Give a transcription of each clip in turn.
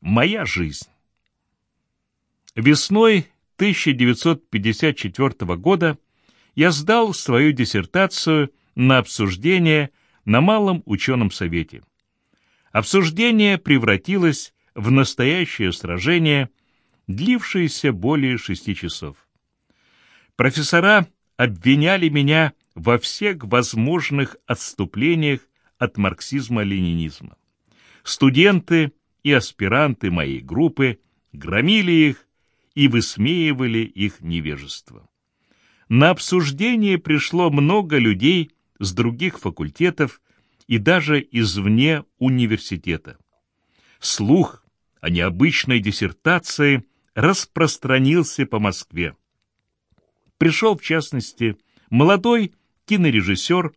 Моя жизнь. Весной 1954 года я сдал свою диссертацию на обсуждение на Малом ученом совете. Обсуждение превратилось в настоящее сражение, длившееся более шести часов. Профессора обвиняли меня во всех возможных отступлениях от марксизма-ленинизма. Студенты и аспиранты моей группы громили их и высмеивали их невежество. На обсуждение пришло много людей с других факультетов и даже извне университета. Слух о необычной диссертации распространился по Москве. Пришел, в частности, молодой кинорежиссер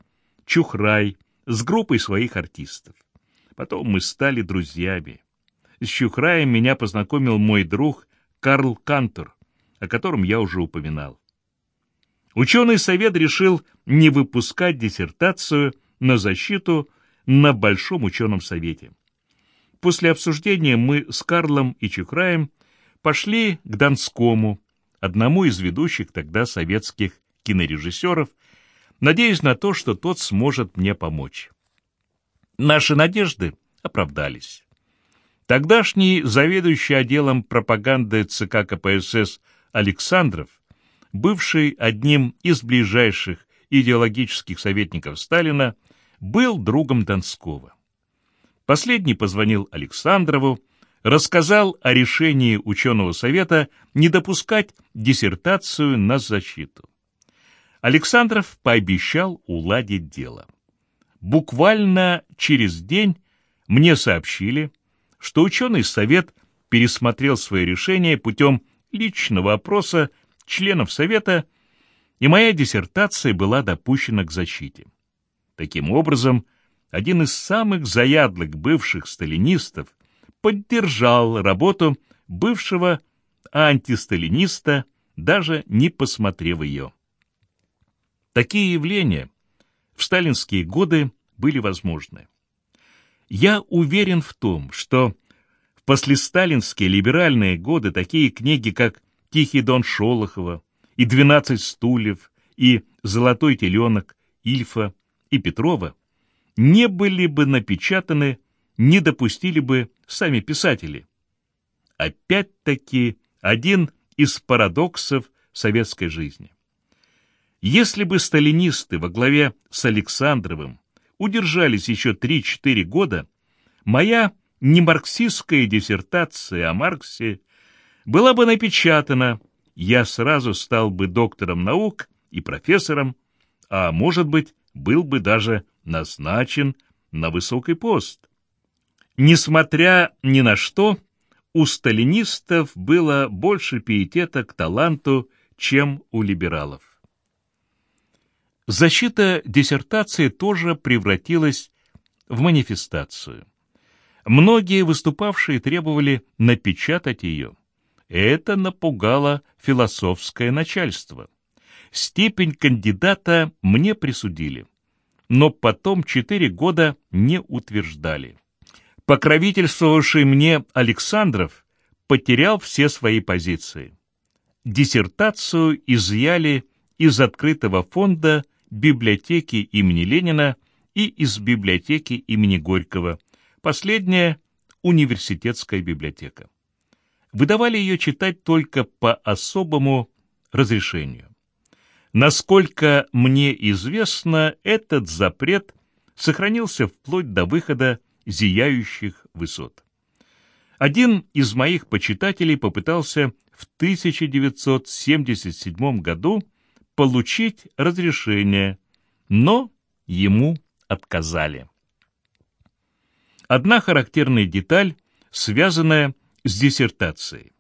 Чухрай с группой своих артистов. Потом мы стали друзьями. С Чухраем меня познакомил мой друг Карл Кантор, о котором я уже упоминал. Ученый совет решил не выпускать диссертацию на защиту на Большом ученом совете. После обсуждения мы с Карлом и Чухраем пошли к Донскому, одному из ведущих тогда советских кинорежиссеров, надеясь на то, что тот сможет мне помочь. Наши надежды оправдались. Тогдашний заведующий отделом пропаганды ЦК КПСС Александров, бывший одним из ближайших идеологических советников Сталина, был другом Донского. Последний позвонил Александрову, рассказал о решении ученого совета не допускать диссертацию на защиту. Александров пообещал уладить дело. Буквально через день мне сообщили, что ученый совет пересмотрел свое решение путем личного опроса членов совета, и моя диссертация была допущена к защите. Таким образом, один из самых заядлых бывших сталинистов поддержал работу бывшего антисталиниста, даже не посмотрев ее. Такие явления в сталинские годы были возможны. Я уверен в том, что послесталинские либеральные годы такие книги, как «Тихий дон Шолохова» и «Двенадцать стульев» и «Золотой теленок» Ильфа и Петрова не были бы напечатаны, не допустили бы сами писатели. Опять-таки один из парадоксов советской жизни. Если бы сталинисты во главе с Александровым удержались еще 3-4 года, моя немарксистская диссертация о Марксе была бы напечатана, я сразу стал бы доктором наук и профессором, а, может быть, был бы даже назначен на высокий пост. Несмотря ни на что, у сталинистов было больше пиетета к таланту, чем у либералов. Защита диссертации тоже превратилась в манифестацию. Многие выступавшие требовали напечатать ее. Это напугало философское начальство. Степень кандидата мне присудили, но потом четыре года не утверждали. Покровительствовавший мне Александров потерял все свои позиции. Диссертацию изъяли из открытого фонда библиотеки имени Ленина и из библиотеки имени Горького. Последняя – университетская библиотека. Выдавали ее читать только по особому разрешению. Насколько мне известно, этот запрет сохранился вплоть до выхода «Зияющих высот». Один из моих почитателей попытался в 1977 году получить разрешение, но ему отказали. Одна характерная деталь, связанная с диссертацией.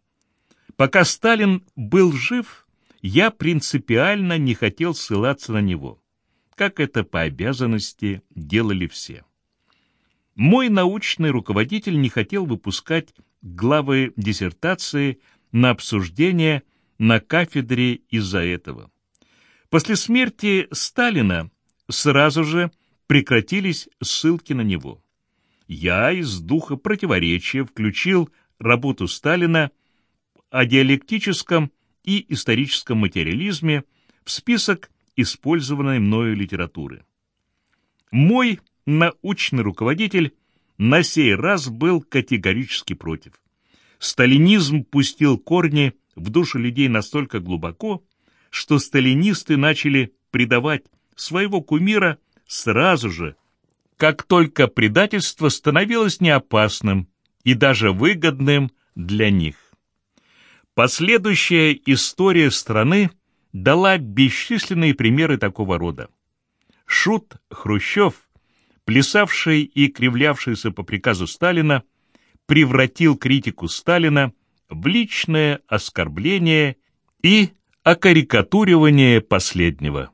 Пока Сталин был жив, я принципиально не хотел ссылаться на него, как это по обязанности делали все. Мой научный руководитель не хотел выпускать главы диссертации на обсуждение на кафедре из-за этого. После смерти Сталина сразу же прекратились ссылки на него. Я из духа противоречия включил работу Сталина о диалектическом и историческом материализме в список использованной мною литературы. Мой научный руководитель на сей раз был категорически против. Сталинизм пустил корни в душу людей настолько глубоко, что сталинисты начали предавать своего кумира сразу же, как только предательство становилось неопасным и даже выгодным для них. Последующая история страны дала бесчисленные примеры такого рода. Шут Хрущев, плясавший и кривлявшийся по приказу Сталина, превратил критику Сталина в личное оскорбление и окарикатуривание последнего.